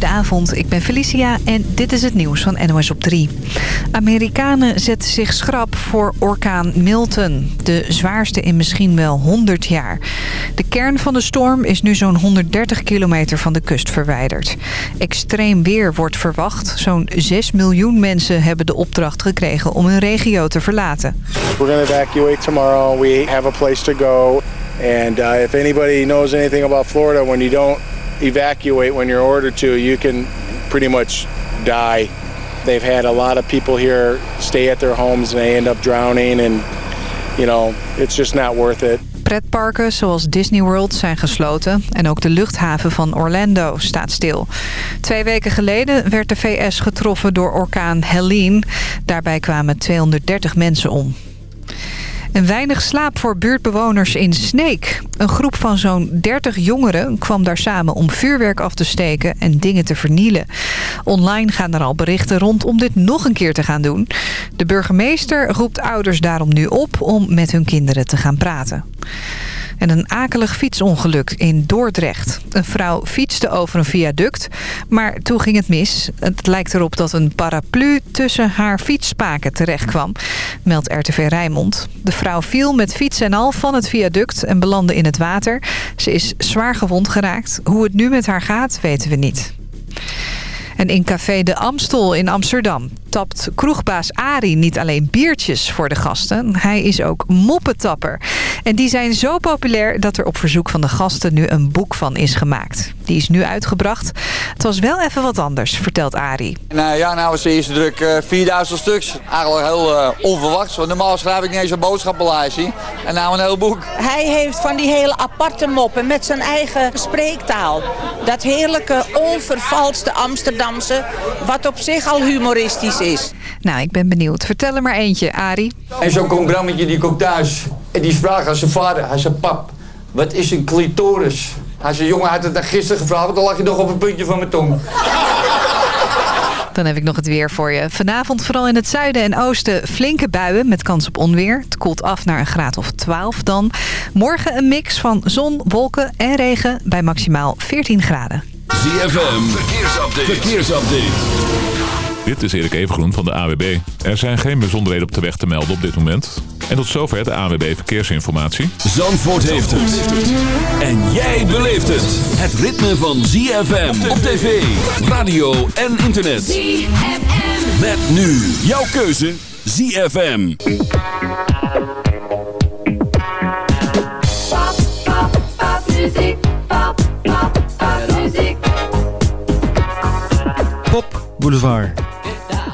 Goedenavond, ik ben Felicia en dit is het nieuws van NOS op 3. Amerikanen zetten zich schrap voor orkaan Milton. De zwaarste in misschien wel 100 jaar. De kern van de storm is nu zo'n 130 kilometer van de kust verwijderd. Extreem weer wordt verwacht. Zo'n 6 miljoen mensen hebben de opdracht gekregen om hun regio te verlaten. We're going evacuate tomorrow. We have a place to go. And uh, if anybody knows anything about Florida, when you don't evacuate when you're ordered to, you can pretty much die. They've had a lot of people here stay at their homes and they end up drowning and you know, it's just not worth it. Pretparken zoals Disney World zijn gesloten en ook de luchthaven van Orlando staat stil. Twee weken geleden werd de VS getroffen door orkaan Helene. Daarbij kwamen 230 mensen om. En weinig slaap voor buurtbewoners in Sneek. Een groep van zo'n 30 jongeren kwam daar samen om vuurwerk af te steken en dingen te vernielen. Online gaan er al berichten rond om dit nog een keer te gaan doen. De burgemeester roept ouders daarom nu op om met hun kinderen te gaan praten. En een akelig fietsongeluk in Dordrecht. Een vrouw fietste over een viaduct, maar toen ging het mis. Het lijkt erop dat een paraplu tussen haar fietsspaken terecht kwam, meldt RTV Rijnmond. De vrouw viel met fiets en al van het viaduct en belandde in het water. Ze is zwaar gewond geraakt. Hoe het nu met haar gaat, weten we niet. En in Café de Amstel in Amsterdam tapt kroegbaas Ari niet alleen biertjes voor de gasten. Hij is ook moppetapper. En die zijn zo populair dat er op verzoek van de gasten nu een boek van is gemaakt. Die is nu uitgebracht. Het was wel even wat anders, vertelt Ari. Nou ja, nou was de eerste druk uh, 4000 stuks. Eigenlijk heel uh, onverwachts, want normaal schrijf ik niet eens een boodschappenlijstje. En nou een heel boek. Hij heeft van die hele aparte moppen met zijn eigen spreektaal. Dat heerlijke, onvervalste Amsterdamse, wat op zich al humoristisch is. Nou, ik ben benieuwd. Vertel er maar eentje, Ari. En zo'n komt Brammetje, die komt thuis. En die vraagt aan zijn vader, hij zei, pap, wat is een clitoris? Hij zei, jongen, hij had het dan gisteren gevraagd, want dan lag je nog op een puntje van mijn tong. Dan heb ik nog het weer voor je. Vanavond vooral in het zuiden en oosten flinke buien met kans op onweer. Het koelt af naar een graad of 12 dan. Morgen een mix van zon, wolken en regen bij maximaal 14 graden. ZFM, verkeersupdate. verkeersupdate. Dit is Erik Evengroen van de AWB. Er zijn geen bijzonderheden op de weg te melden op dit moment. En tot zover de AWB Verkeersinformatie. Zandvoort heeft het. En jij beleeft het. Het ritme van ZFM op tv, radio en internet. ZFM. Met nu jouw keuze ZFM. Pop, pop, pop muziek. Pop, pop, pop muziek. Pop Boulevard.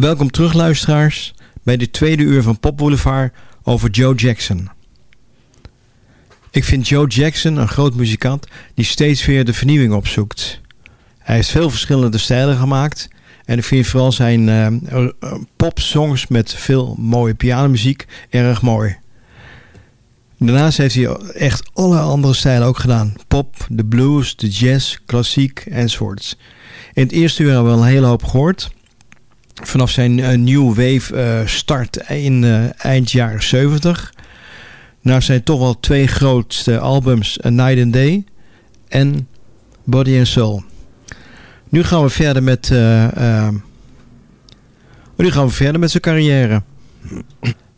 Welkom terug luisteraars bij de tweede uur van Pop Boulevard over Joe Jackson. Ik vind Joe Jackson een groot muzikant die steeds weer de vernieuwing opzoekt. Hij heeft veel verschillende stijlen gemaakt en ik vind vooral zijn uh, popsongs met veel mooie pianomuziek erg mooi. Daarnaast heeft hij echt alle andere stijlen ook gedaan. Pop, de blues, de jazz, klassiek enzovoorts. In het eerste uur hebben we een hele hoop gehoord vanaf zijn uh, New Wave uh, start in uh, eind jaren 70. Naar zijn toch wel twee grootste albums, Night and Day en Body and Soul. Nu gaan we verder met, nu gaan we verder met zijn carrière.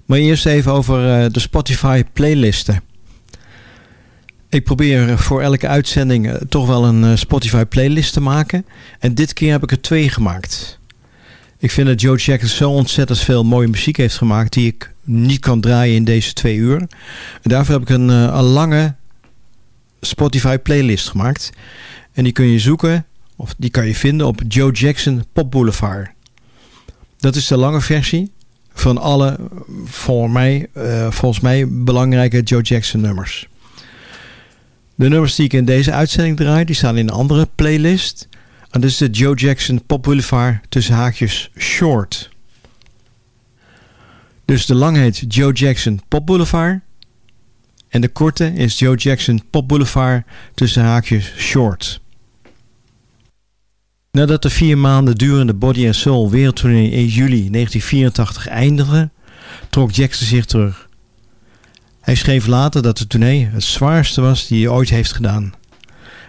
Maar eerst even over de Spotify playlisten. Ik probeer voor elke uitzending toch wel een Spotify playlist te maken. En dit keer heb ik er twee gemaakt. Ik vind dat Joe Jackson zo ontzettend veel mooie muziek heeft gemaakt... die ik niet kan draaien in deze twee uur. En daarvoor heb ik een, eh, een lange Spotify playlist gemaakt. En die kun je zoeken, of die kan je vinden op Joe Jackson Pop Boulevard. Dat is de lange versie van alle, voor mij, uh, volgens mij, belangrijke Joe Jackson nummers. De nummers die ik in deze uitzending draai, die staan in een andere playlist. En dit is de Joe Jackson Pop Boulevard tussen haakjes Short. Dus de lang heet Joe Jackson Pop Boulevard. En de korte is Joe Jackson Pop Boulevard tussen haakjes Short. Nadat de vier maanden durende Body and Soul wereldtournee in juli 1984 eindigde, trok Jackson zich terug. Hij schreef later dat de tournee het zwaarste was die hij ooit heeft gedaan.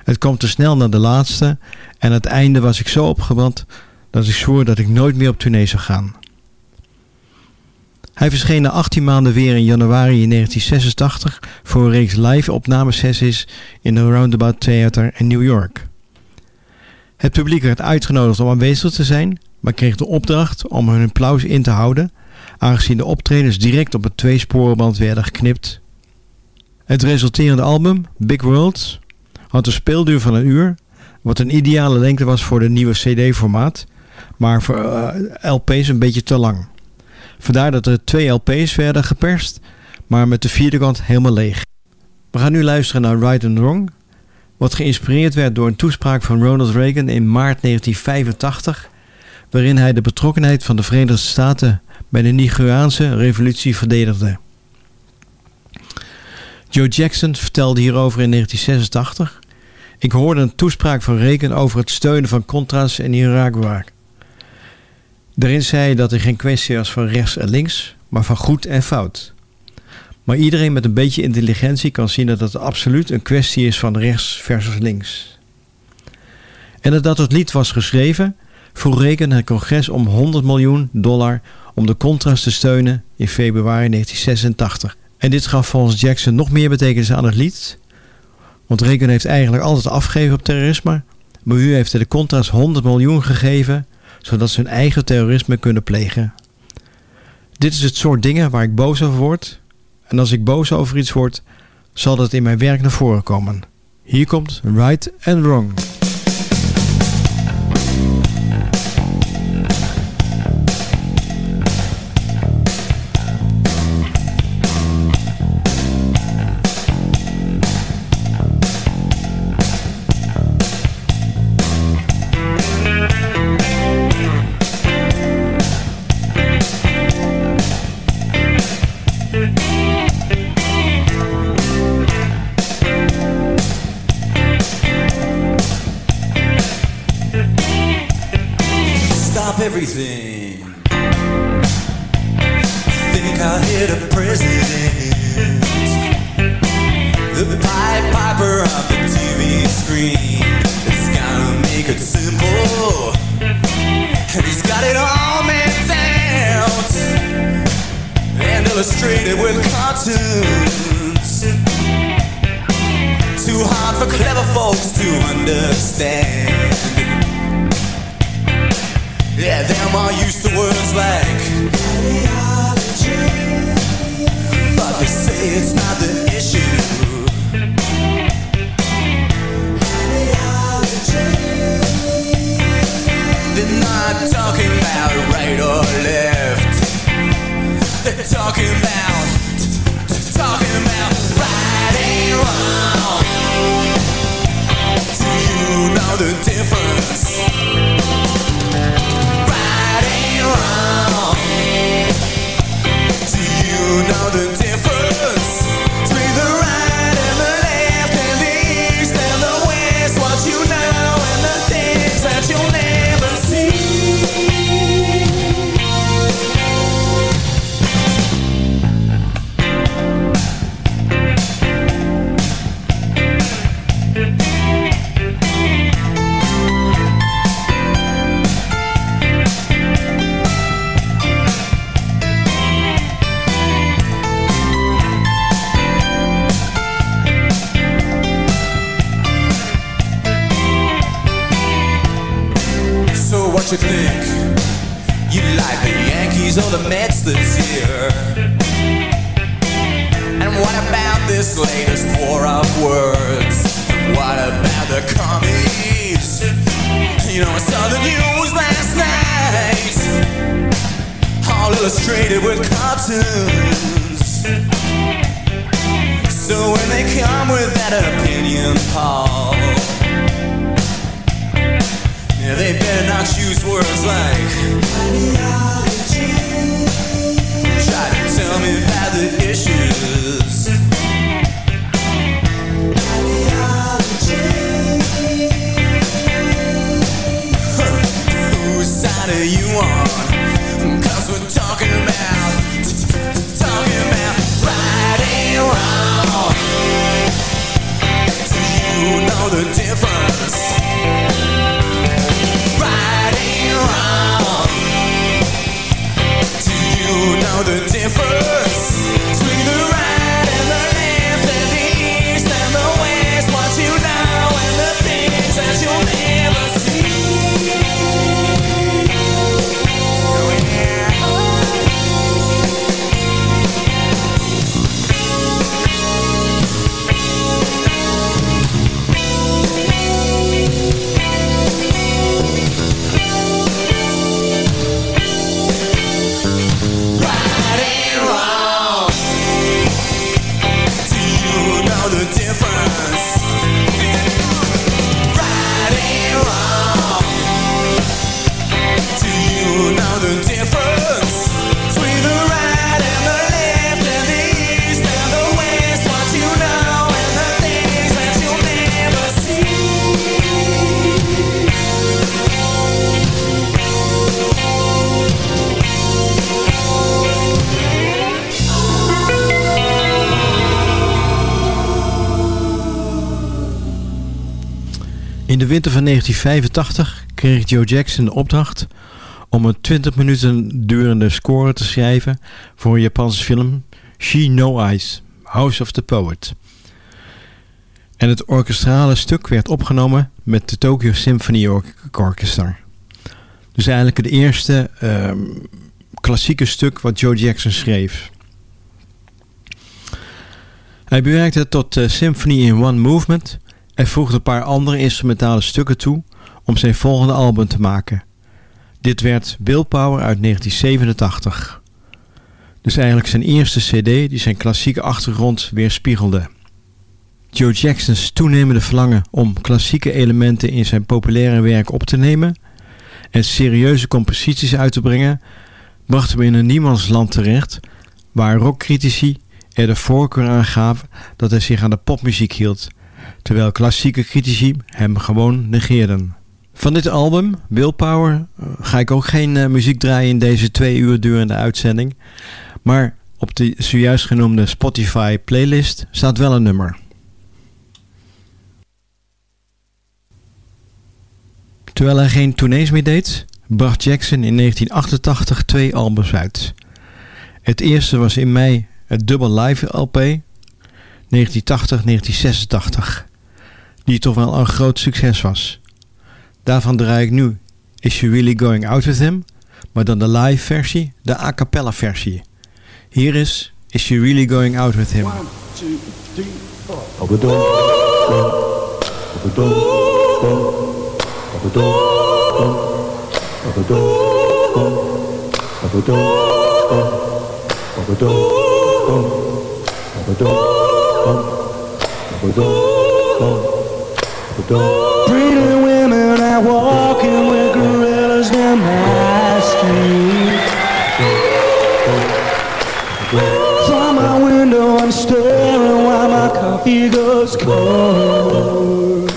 Het kwam te snel naar de laatste en aan het einde was ik zo opgebrand dat ik zwoer dat ik nooit meer op tournee zou gaan. Hij verscheen na 18 maanden weer in januari 1986 voor een reeks live opnamesessies in de Roundabout Theater in New York. Het publiek werd uitgenodigd om aanwezig te zijn, maar kreeg de opdracht om hun applaus in te houden, aangezien de optredens direct op het tweesporenband werden geknipt. Het resulterende album, Big Worlds, had een speelduur van een uur, wat een ideale lengte was voor de nieuwe CD-formaat, maar voor uh, LP's een beetje te lang. Vandaar dat er twee LP's werden geperst, maar met de vierde kant helemaal leeg. We gaan nu luisteren naar Right and Wrong, wat geïnspireerd werd door een toespraak van Ronald Reagan in maart 1985, waarin hij de betrokkenheid van de Verenigde Staten bij de Nigeriaanse revolutie verdedigde. Joe Jackson vertelde hierover in 1986. Ik hoorde een toespraak van Reagan over het steunen van Contras in Nicaragua. Daarin zei hij dat er geen kwestie was van rechts en links, maar van goed en fout. Maar iedereen met een beetje intelligentie kan zien dat het absoluut een kwestie is van rechts versus links. En nadat het lied was geschreven, vroeg Reagan het congres om 100 miljoen dollar om de Contras te steunen in februari 1986. En dit gaf volgens Jackson nog meer betekenis aan het lied. Want Reagan heeft eigenlijk altijd afgegeven op terrorisme. Maar u heeft de Contras 100 miljoen gegeven, zodat ze hun eigen terrorisme kunnen plegen. Dit is het soort dingen waar ik boos over word. En als ik boos over iets word, zal dat in mijn werk naar voren komen. Hier komt Right and Wrong. Latest war of words? What about the commies? You know, I saw the news last night All illustrated with cartoons So when they come with that opinion, Paul. Yeah, they better not use words like ideology. Try to tell me about the issues. You on? We're talking about, talking about right and wrong. Do you know the difference? Right and wrong. Do you know the difference between the right de winter van 1985 kreeg Joe Jackson de opdracht om een 20 minuten durende score te schrijven voor een Japanse film She No Eyes, House of the Poet. En het orkestrale stuk werd opgenomen met de Tokyo Symphony Or- Orchestra. Dus eigenlijk het eerste ehm, klassieke stuk wat Joe Jackson schreef. Hij bewerkte het tot eh, Symphony in One Movement en voegde een paar andere instrumentale stukken toe om zijn volgende album te maken. Dit werd Willpower uit 1987. Dus eigenlijk zijn eerste cd die zijn klassieke achtergrond weerspiegelde. Joe Jackson's toenemende verlangen om klassieke elementen in zijn populaire werk op te nemen en serieuze composities uit te brengen, bracht hem in een niemandsland terecht waar rockcritici er de voorkeur aan gaven dat hij zich aan de popmuziek hield, terwijl klassieke critici hem gewoon negeerden. Van dit album, Willpower, eh, ga ik ook geen eh, muziek draaien in deze twee uur durende uitzending, maar op de zojuist genoemde Spotify playlist staat wel een nummer. Terwijl hij geen tournees meer deed, bracht Jackson in 1988 twee albums uit. Het eerste was in mei het Double Live LP 1980-1986, die toch wel een groot succes was. Daarvan draai ik nu Is She Really Going Out With Him, maar dan de live versie, de a cappella versie. Hier is Is She Really Going Out With Him. Pretty women are walking with gorillas down my street. From my window I'm staring while my coffee goes cold.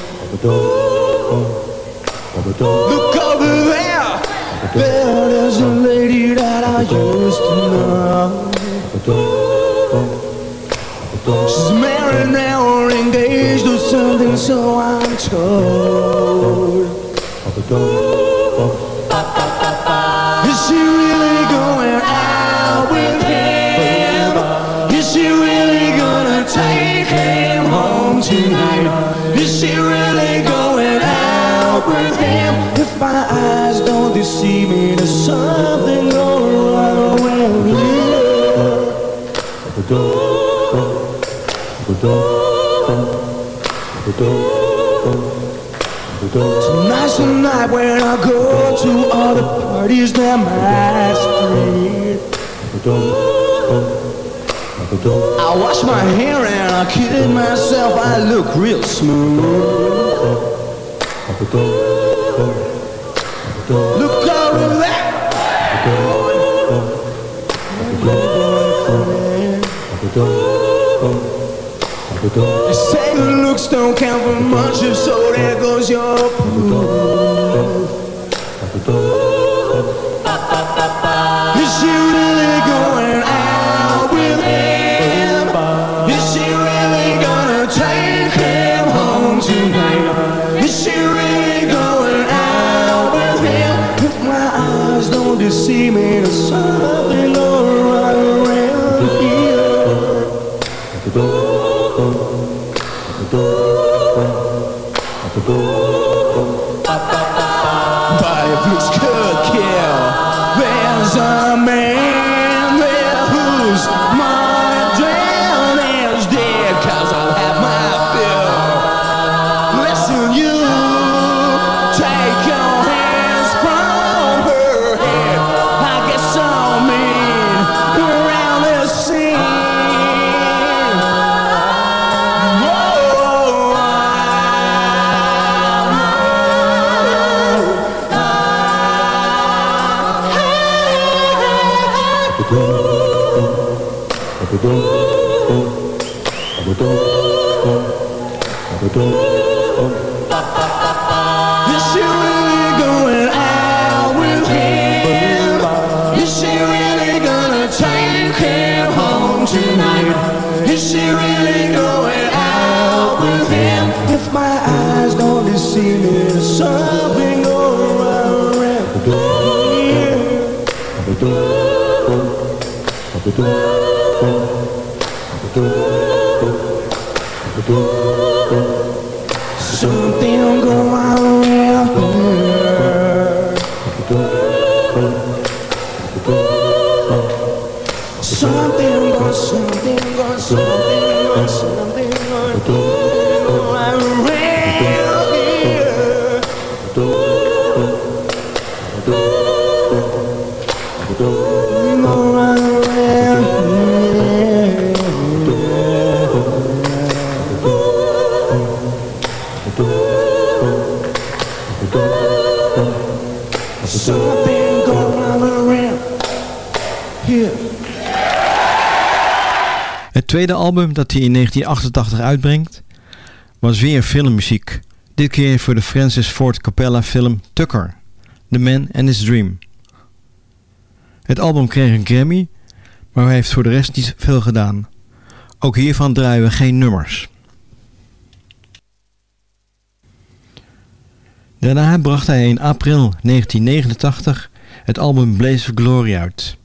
Look over there, there there's a lady that I used to know. She's married now or engaged or something, so I'm told. Is she really going out with him? Is she really gonna take him home tonight? Is she really going out with him? If my eyes don't deceive me, there's something going wrong with you. Tonight's the night when I go to all the parties down my. I wash my hair and I kid myself, I look real smooth. Look over there. They say the looks don't count for much, if so there goes your proof. Is she really going out with him? Is she really gonna take him home tonight? Is she really going out with him? If my eyes don't deceive me, there's something going But if here. Something tweede album dat hij in 1988 uitbrengt was weer filmmuziek. Dit keer voor de Francis Ford Coppola film Tucker, The Man and His Dream. Het album kreeg een Grammy, maar hij heeft voor de rest niet veel gedaan. Ook hiervan draaien we geen nummers. Daarna bracht hij in april 1989 het album Blaze of Glory uit.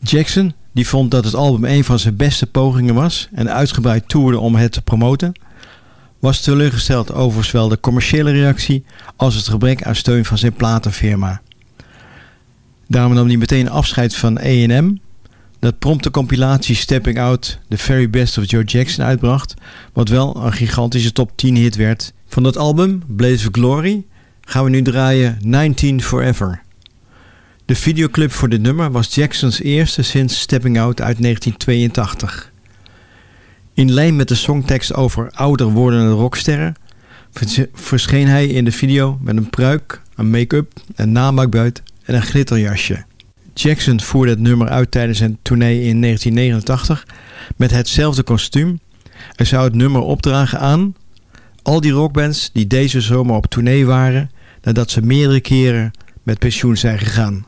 Jackson, die vond dat het album een van zijn beste pogingen was en uitgebreid toerde om het te promoten, was teleurgesteld over zowel de commerciële reactie als het gebrek aan steun van zijn platenfirma. Daarom nam hij meteen afscheid van A&M, dat prompt de compilatie Stepping Out The Very Best of Joe Jackson uitbracht, wat wel een gigantische top 10 hit werd. Van dat album, Blaze of Glory, gaan we nu draaien 19 Forever. De videoclip voor dit nummer was Jacksons eerste sinds Stepping Out uit 1982. In lijn met de songtekst over ouder wordende rocksterren vers- verscheen hij in de video met een pruik, een make-up, een namaakbuit en een glitterjasje. Jackson voerde het nummer uit tijdens een tournee in 1989 met hetzelfde kostuum en zou het nummer opdragen aan al die rockbands die deze zomer op tournee waren nadat ze meerdere keren met pensioen zijn gegaan.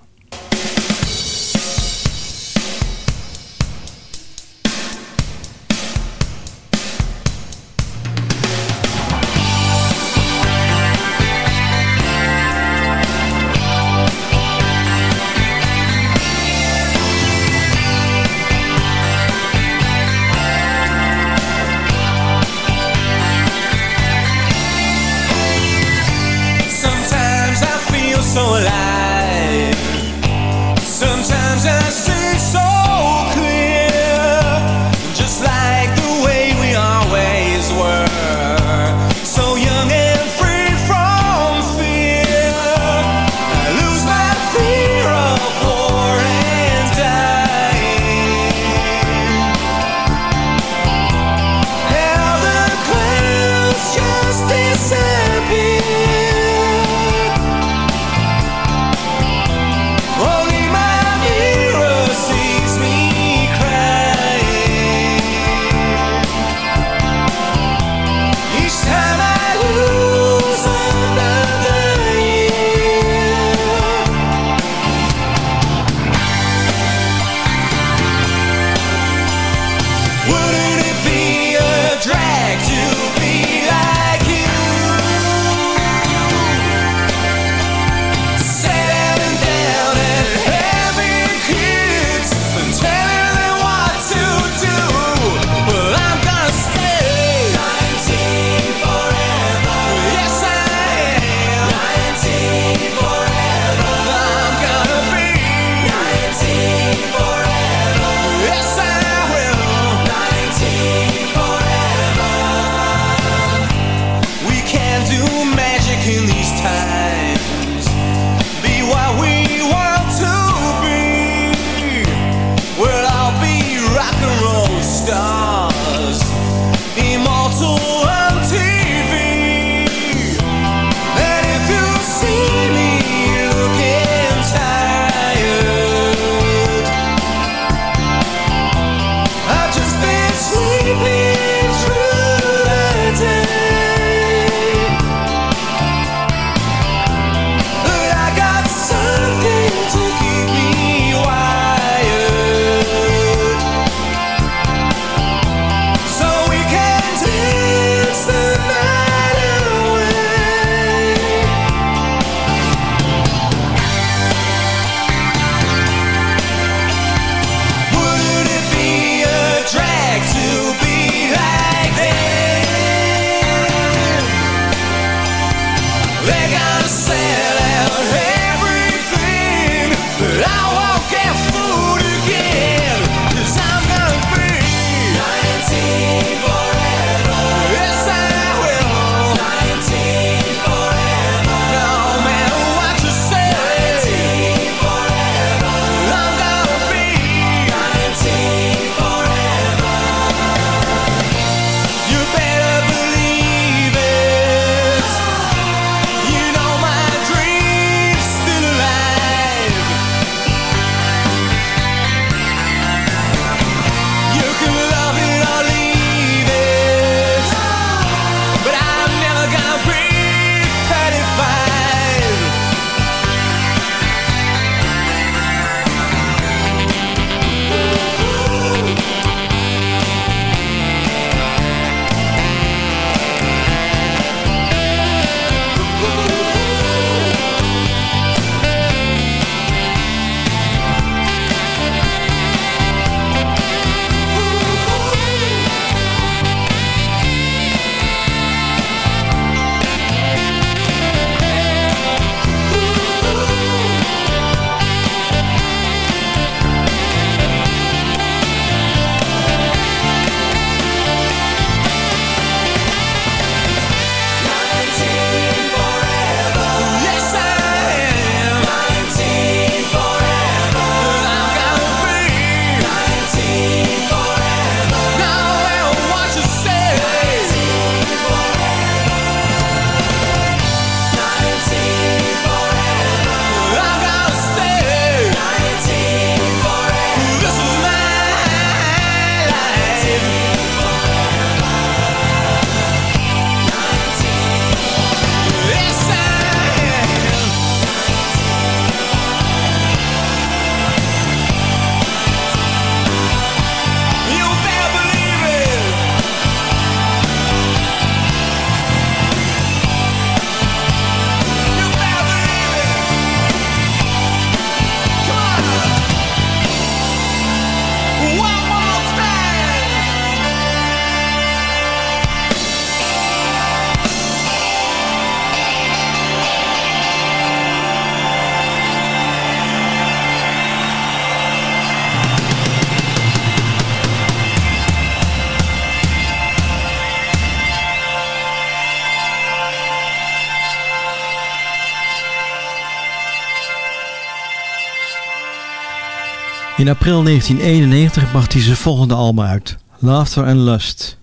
In april 1991 bracht hij zijn volgende album uit, Laughter and Lust.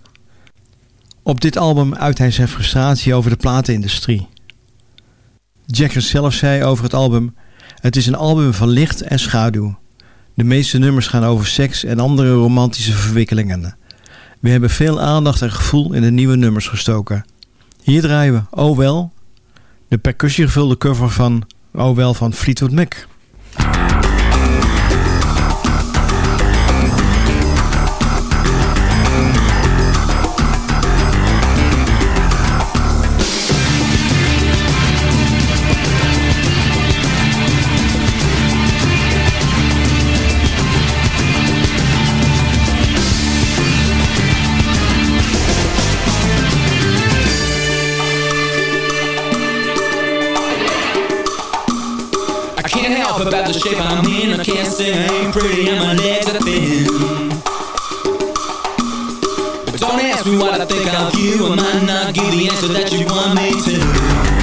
Op dit album uit hij zijn frustratie over de platenindustrie. Jackson zelf zei over het album... Het is een album van licht en schaduw. De meeste nummers gaan over seks en andere romantische verwikkelingen. We hebben veel aandacht en gevoel in de nieuwe nummers gestoken. Hier draaien we Oh Well, de percussiegevulde cover van Oh Well van Fleetwood Mac. About the shape I'm in. I can't say I ain't pretty and my legs are thin. But don't ask me what I think of you. I might not give the answer that you want me to.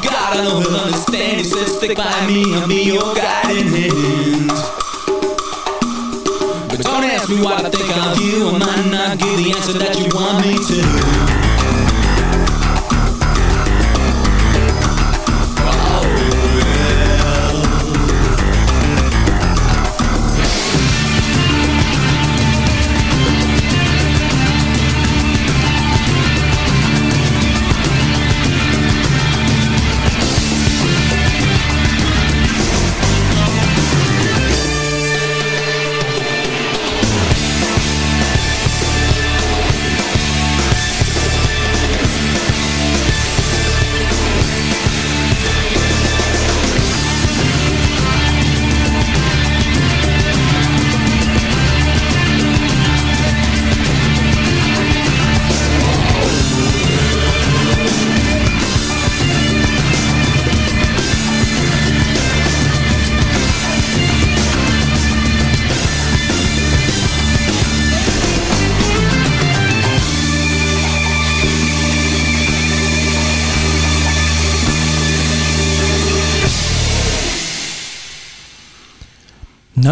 God, I know He'll understand. He says, Stick by me, I'll be your guiding hand. But don't ask me what I think of you. I might not give the answer that you want me to.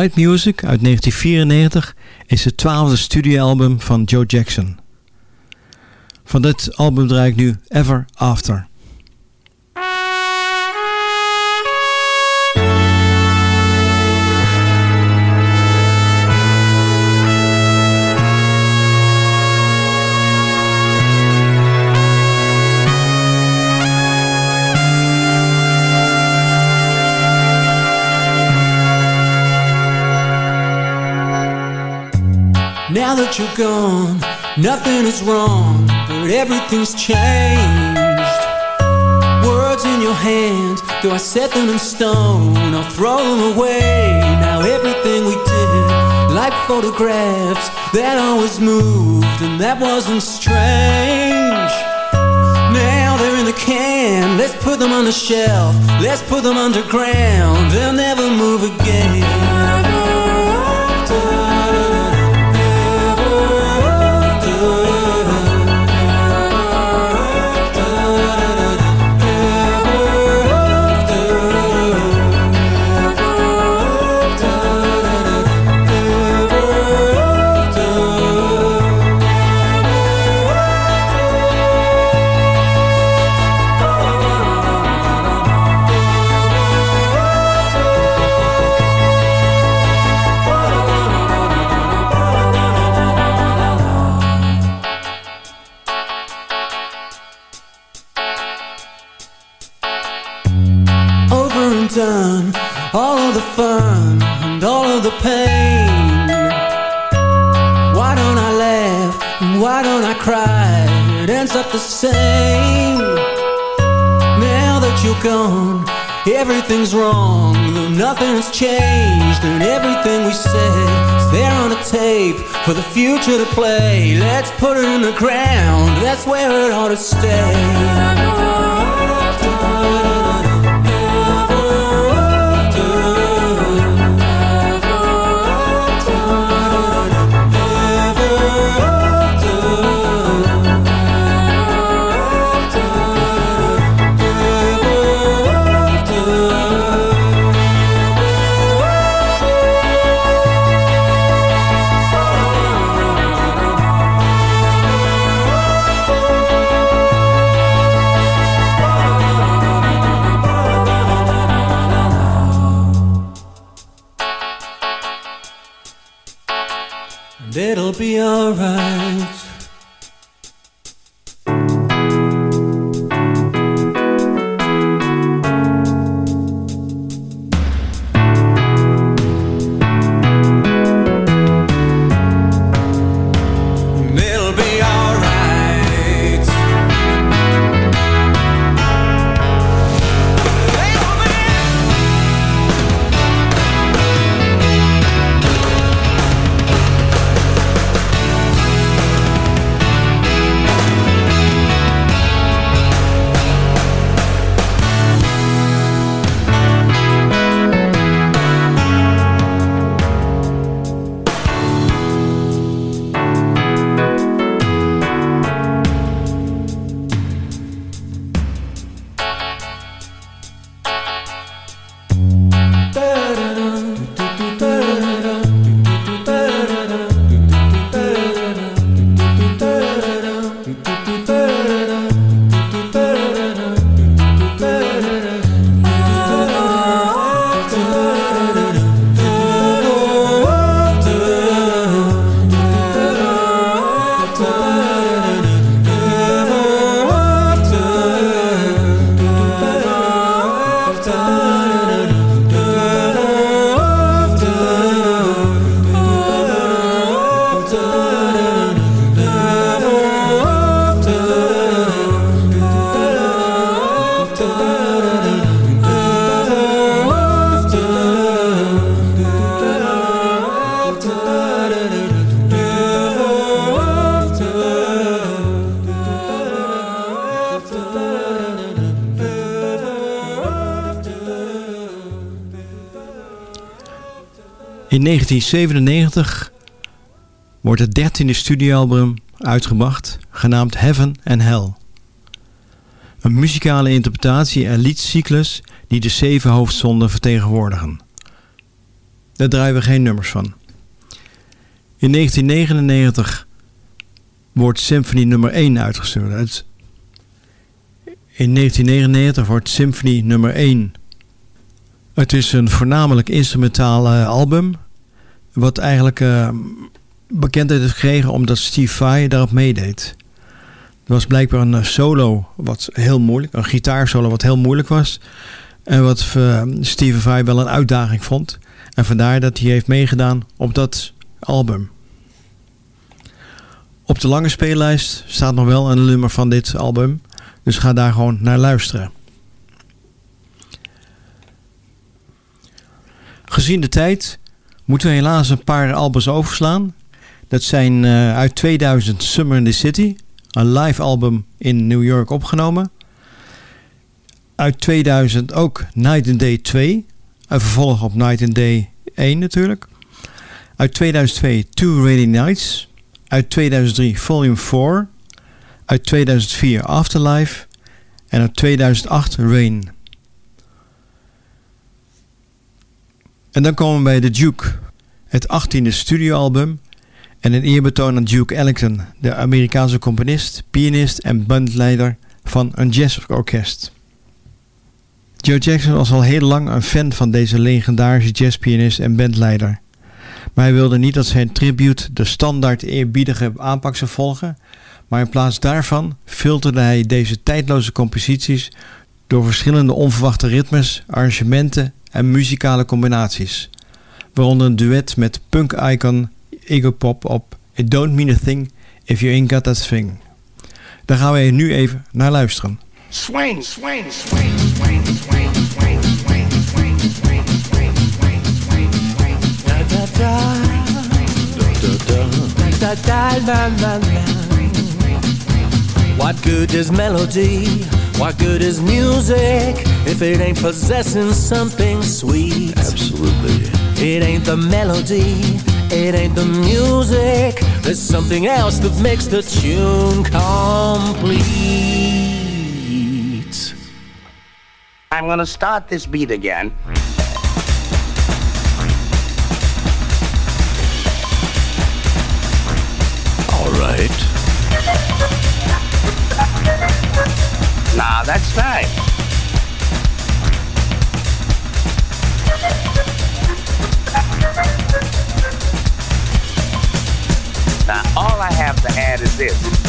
Night Music uit 1994 is het twaalfde studioalbum van Joe Jackson. Van dit album draai ik nu Ever After. Now that you're gone, nothing is wrong, but everything's changed. Words in your hands, do I set them in stone or throw them away? Now everything we did, like photographs, that always moved and that wasn't strange. Now they're in the can, let's put them on the shelf, let's put them underground, they'll never move again. Up the same. Now that you're gone, everything's wrong. Though nothing has changed and everything we said is there on a tape for the future to play. Let's put it in the ground, that's where it ought to And 1997 wordt het dertiende studioalbum uitgebracht, genaamd Heaven and Hell. Een muzikale interpretatie en liedcyclus die de zeven hoofdzonden vertegenwoordigen. Daar draaien we geen nummers van. In 1999 wordt Symphony nummer 1 uitgestuurd. In 1999 wordt Symphony nummer 1 het is een voornamelijk instrumentaal eh, album. Wat eigenlijk eh, bekendheid heeft gekregen omdat Steve Vai daarop meedeed. Er was blijkbaar een eh, solo wat heel moeilijk, een gitaarsolo wat heel moeilijk was. En wat eh, Steve Vai wel een uitdaging vond. En vandaar dat hij heeft meegedaan op dat album. Op de lange speellijst staat nog wel een nummer van dit album. Dus ga daar gewoon naar luisteren. Gezien de tijd moeten we helaas een paar albums overslaan. Dat zijn eh, uit 2000 Summer in the City, een live album in New York opgenomen. Uit 2000 ook Night and Day 2, een vervolg op Night and Day 1 natuurlijk. Uit 2002 Two Rainy Nights. Uit 2003 Volume 4. Uit 2004 Afterlife. En uit 2008 Rain. En dan komen we bij The Duke, het 18e studioalbum en een eerbetoon aan Duke Ellington, de Amerikaanse componist, pianist en bandleider van een jazzorkest. Joe Jackson was al heel lang een fan van deze legendarische jazzpianist en bandleider. Maar hij wilde niet dat zijn tribute de standaard eerbiedige aanpak zou volgen, maar in plaats daarvan filterde hij deze tijdloze composities door verschillende onverwachte ritmes, arrangementen en muzikale combinaties. Waaronder een duet met punk-icon ego pop op It Don't Mean a Thing If You Ain't Got That Thing. Daar gaan we nu even naar luisteren. What good is melody? What good is music if it ain't possessing something sweet? Absolutely. It ain't the melody, it ain't the music. There's something else that makes the tune complete. I'm gonna start this beat again. All right. Nah, that's fine. Now, all I have to add is this.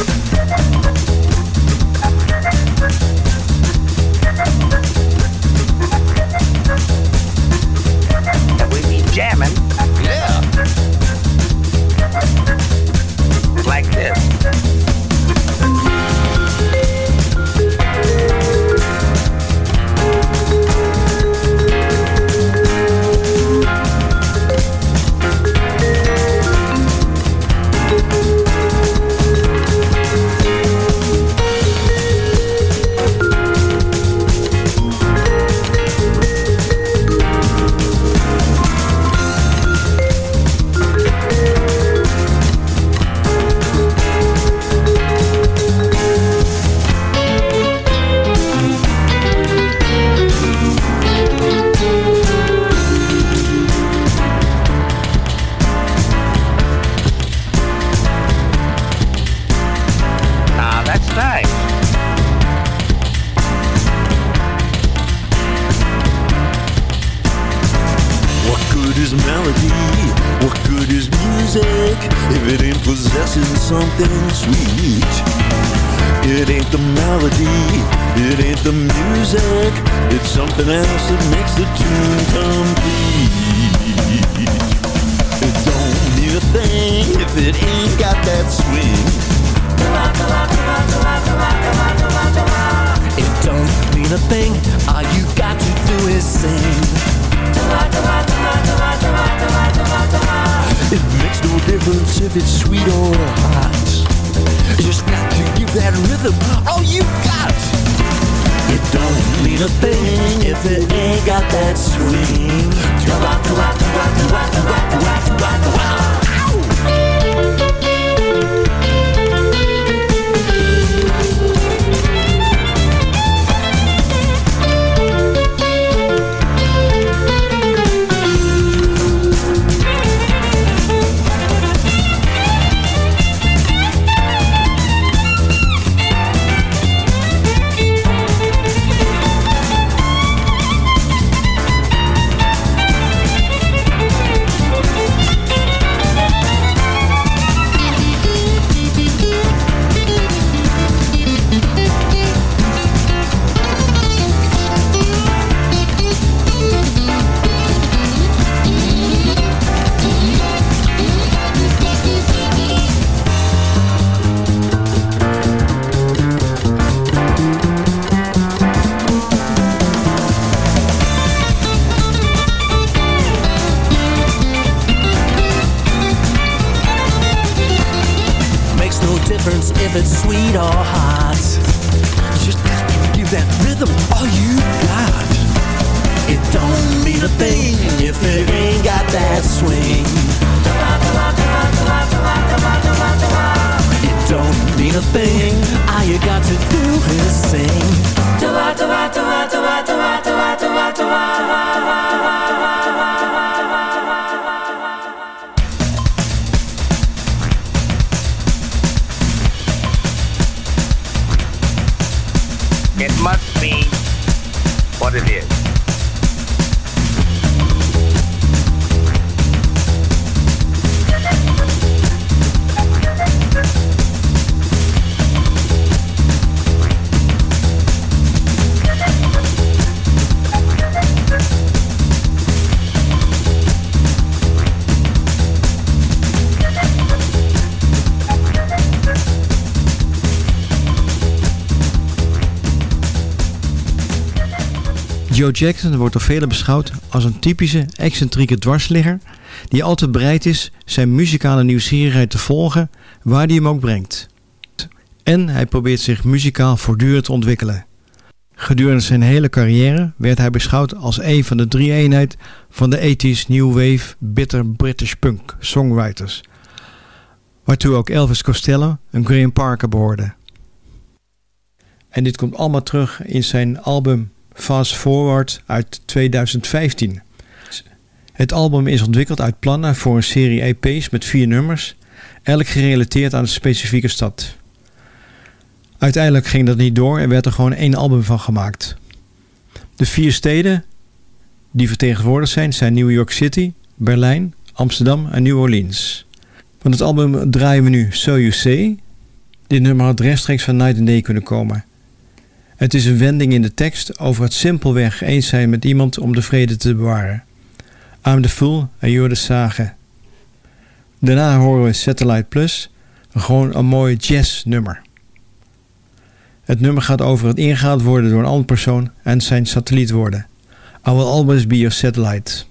ain't a thing if it ain't got that swing. Do-wop, do-wop, do-wop, do-wop, do-wop, do-wop, do-wop, do-wop. Joe Jackson wordt door velen beschouwd als een typische excentrieke dwarsligger die altijd bereid is zijn muzikale nieuwsgierigheid te volgen waar die hem ook brengt. En hij probeert zich muzikaal voortdurend te ontwikkelen. Gedurende zijn hele carrière werd hij beschouwd als een van de drie eenheid van de 80s New Wave Bitter British Punk songwriters, waartoe ook Elvis Costello en Graham Parker behoorden. En dit komt allemaal terug in zijn album Fast Forward uit 2015. Het album is ontwikkeld uit plannen voor een serie EP's met vier nummers, elk gerelateerd aan een specifieke stad. Uiteindelijk ging dat niet door en werd er gewoon één album van gemaakt. De vier steden die vertegenwoordigd zijn zijn New York City, Berlijn, Amsterdam en New Orleans. Van het album draaien we nu So You Say. Dit nummer had rechtstreeks van Night and Day kunnen komen. Het is een wending in de tekst over het simpelweg eens zijn met iemand om de vrede te bewaren. I'm the fool and you're the sage. Daarna horen we Satellite Plus, gewoon een mooi jazznummer. Het nummer gaat over het ingehaald worden door een andere persoon en zijn satelliet worden. I will always be your satellite.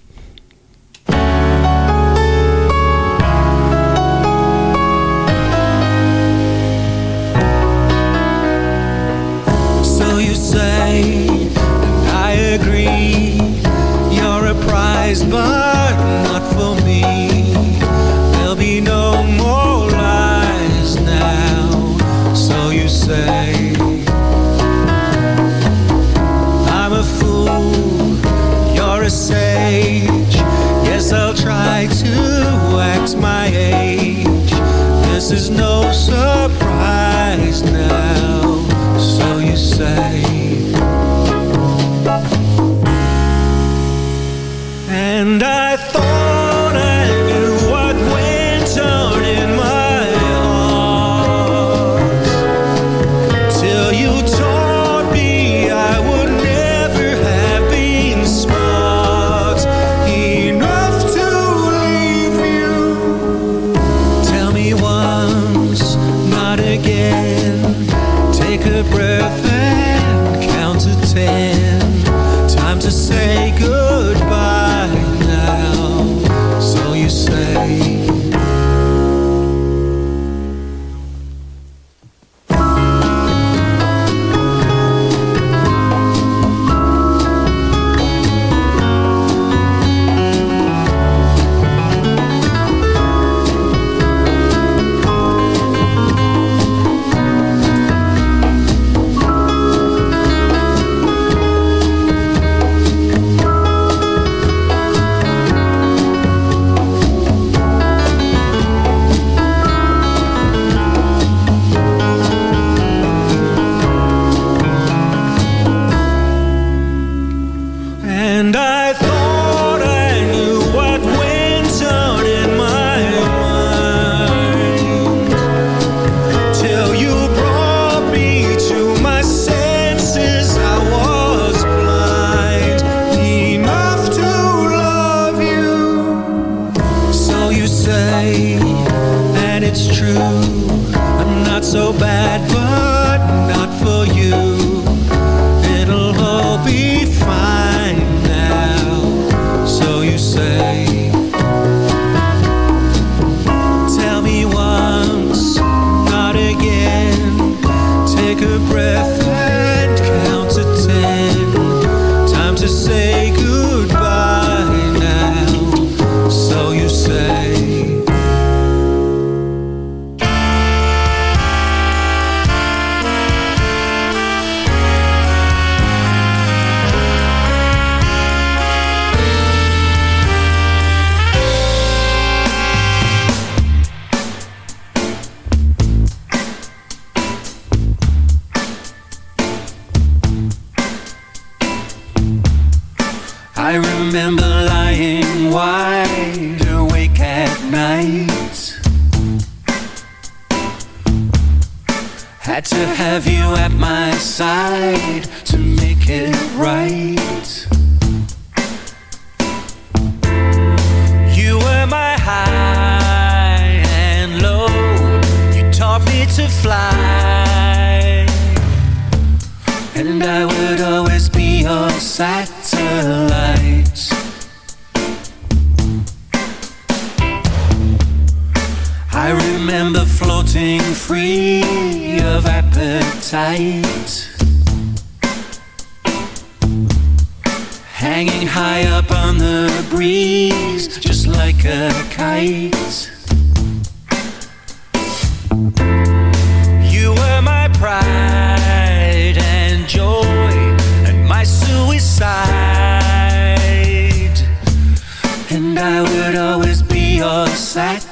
And I agree. You're a prize, but Hanging high up on the breeze, just like a kite. You were my pride and joy, and my suicide. And I would always be your satellite.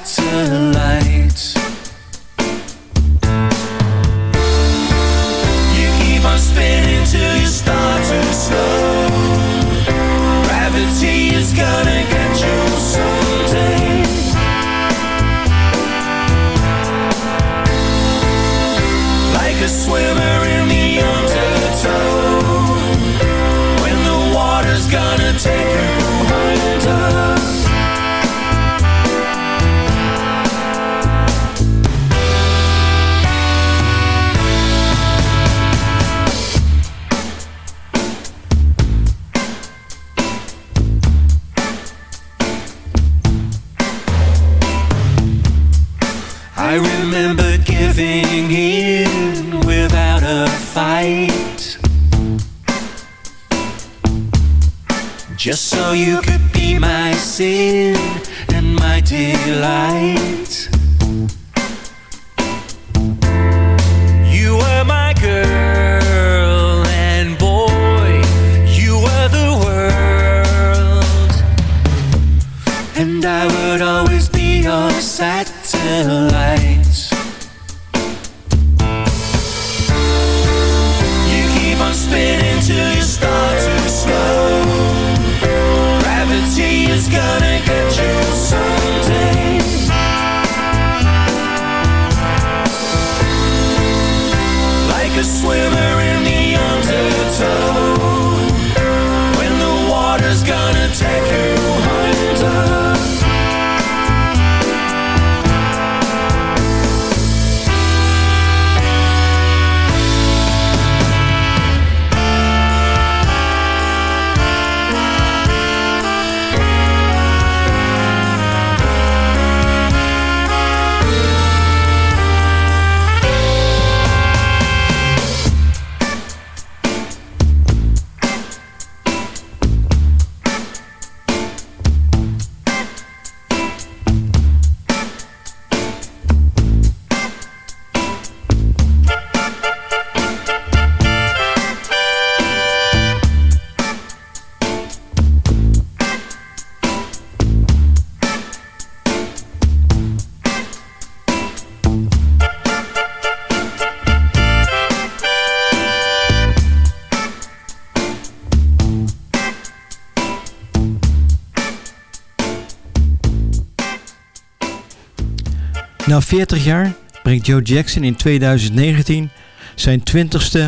40 jaar brengt Joe Jackson in 2019 zijn 20ste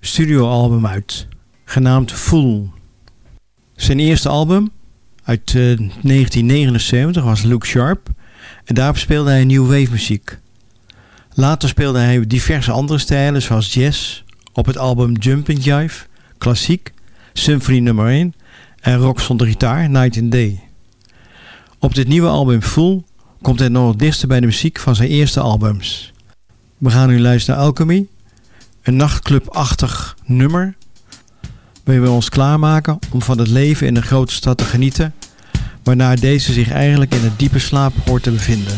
studioalbum uit, genaamd Fool. Zijn eerste album uit eh, 1979 was Look Sharp en daarop speelde hij new wave muziek. Later speelde hij diverse andere stijlen zoals jazz op het album Jumpin' Jive, klassiek, Symphony nummer 1 en rock zonder gitaar Night and Day. Op dit nieuwe album Fool komt hij nog het bij de muziek van zijn eerste albums. We gaan nu luisteren naar Alchemy, een nachtclubachtig nummer waarin we ons klaarmaken om van het leven in de grote stad te genieten, waarna deze zich eigenlijk in een diepe slaap hoort te bevinden.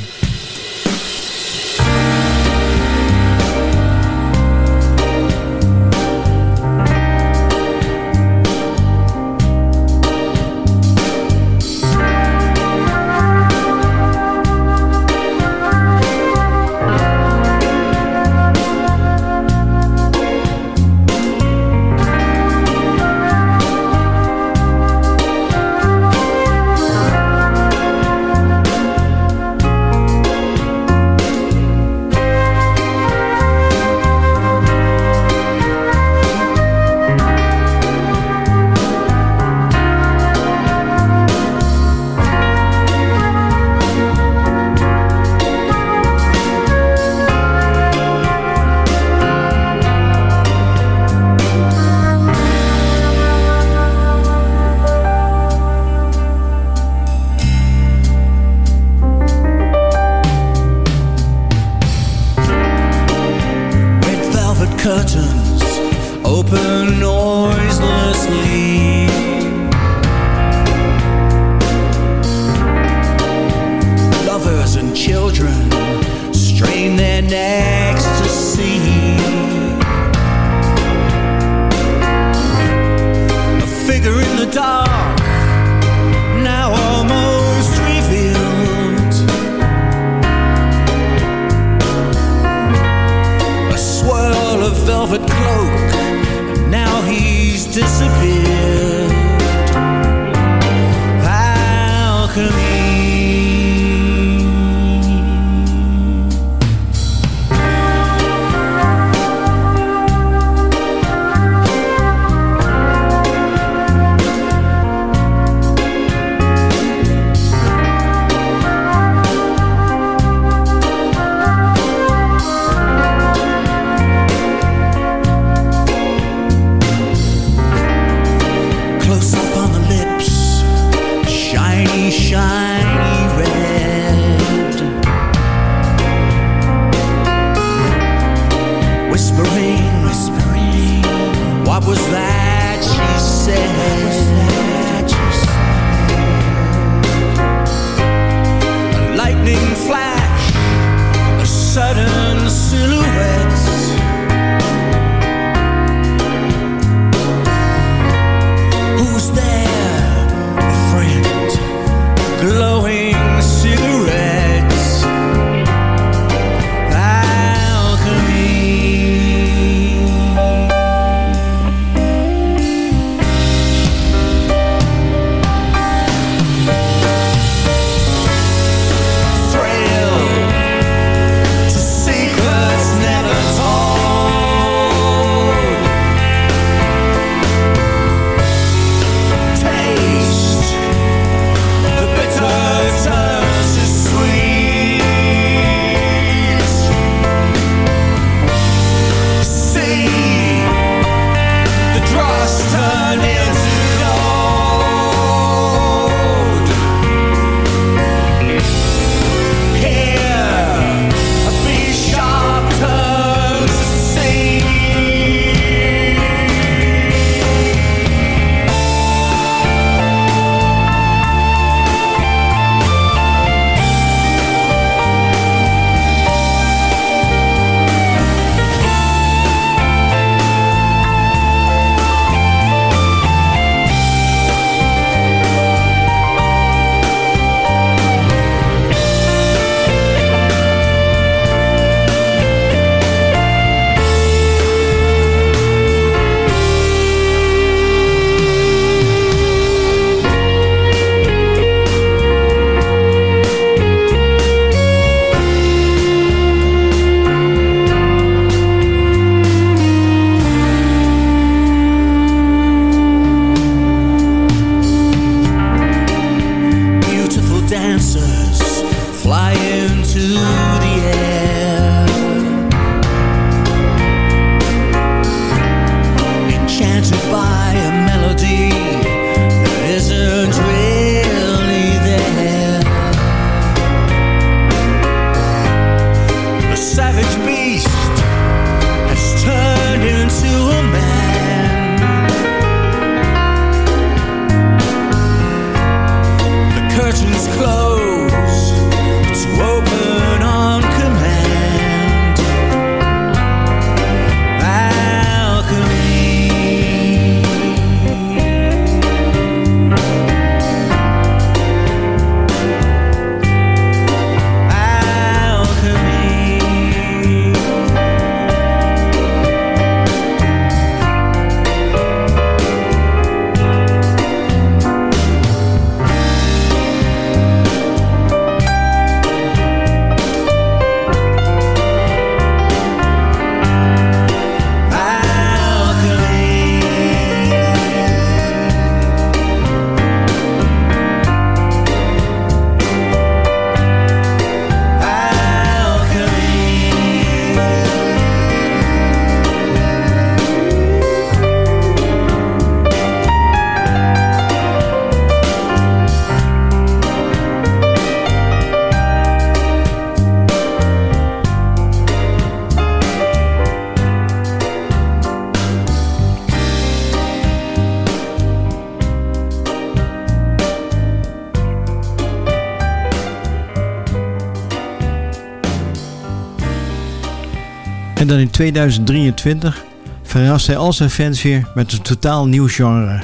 2023 verrast hij al zijn fans weer met een totaal nieuw genre.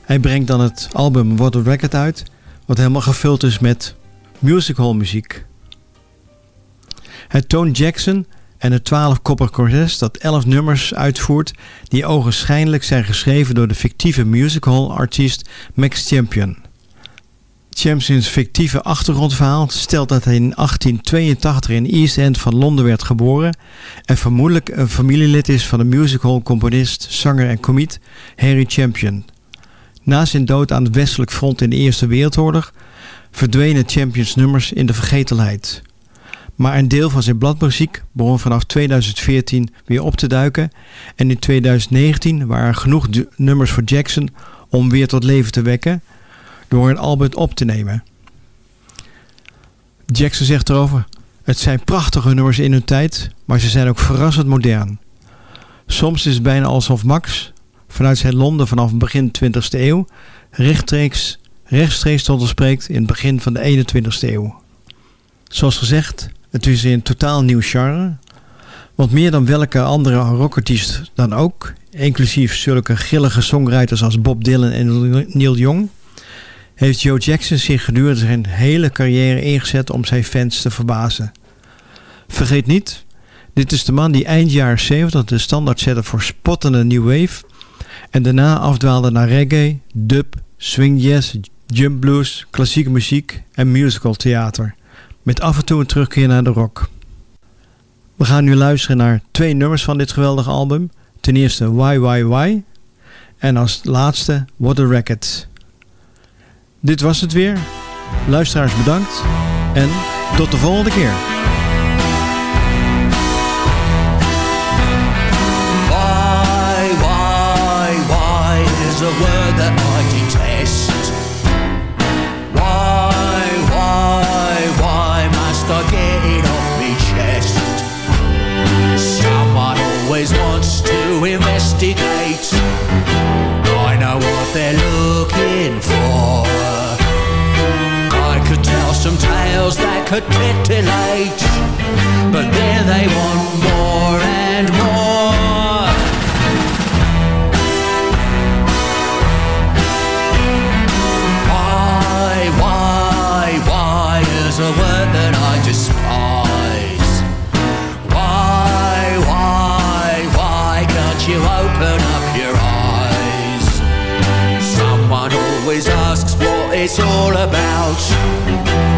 Hij brengt dan het album What a Record uit, wat helemaal gevuld is met musical muziek. Het Tone Jackson en het 12-koppig quartet dat 11 nummers uitvoert die ogenschijnlijk zijn geschreven door de fictieve musical artiest Max Champion. Champions fictieve achtergrondverhaal stelt dat hij in 1882 in East End van Londen werd geboren en vermoedelijk een familielid is van de musical componist, zanger en komiet Harry Champion. Na zijn dood aan het westelijk front in de Eerste Wereldoorlog verdwenen Champions nummers in de vergetelheid. Maar een deel van zijn bladmuziek begon vanaf 2014 weer op te duiken en in 2019 waren er genoeg nummers voor Jackson om weer tot leven te wekken door een album op te nemen. Jackson zegt erover: Het zijn prachtige nummers in hun tijd, maar ze zijn ook verrassend modern. Soms is het bijna alsof Max vanuit zijn Londen vanaf begin 20e eeuw rechtstreeks, rechtstreeks tot ons spreekt in het begin van de 21e eeuw. Zoals gezegd, het is een totaal nieuw genre. Want meer dan welke andere rockartiest dan ook, inclusief zulke grillige songwriters als Bob Dylan en Neil Young, heeft Joe Jackson zich gedurende zijn hele carrière ingezet om zijn fans te verbazen. Vergeet niet, dit is de man die eind jaren 70 de standaard zette voor spottende new wave en daarna afdwaalde naar reggae, dub, swing jazz, jump blues, klassieke muziek en musical theater, met af en toe een terugkeer naar de rock. We gaan nu luisteren naar twee nummers van dit geweldige album. Ten eerste Why Why Why en als laatste What a Record. Dit was het weer. Luisteraars bedankt en tot de volgende keer. Is a word that tales that could titillate, but then they want more and more. Why, why, why is a word that I despise? Why, why, why can't you open up your eyes? Someone always asks what it's all about.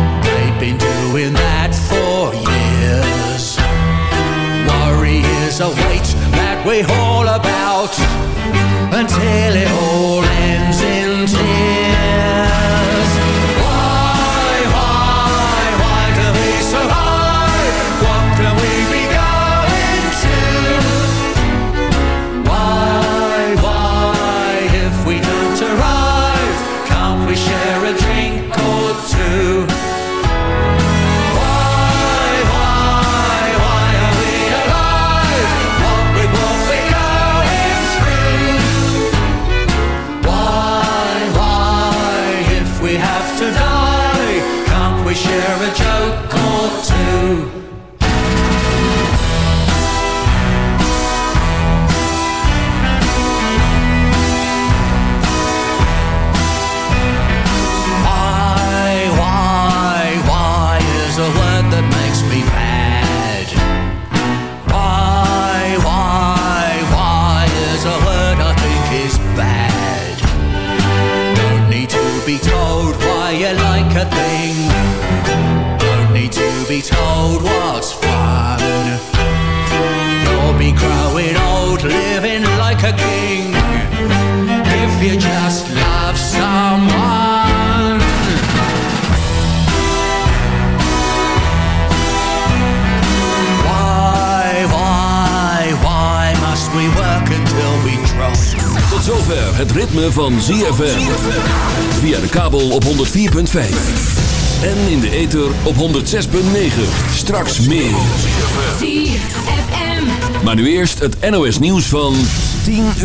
Been doing that for years. Worry is a weight that we haul about until it all ends in you just love someone. Why, why, why must we work until we drop? Tot zover het ritme van ZFM. Via de kabel op 104.5. En in de ether op 106.9. Straks meer. ZFM. Maar nu eerst het NOS nieuws van 10 uur.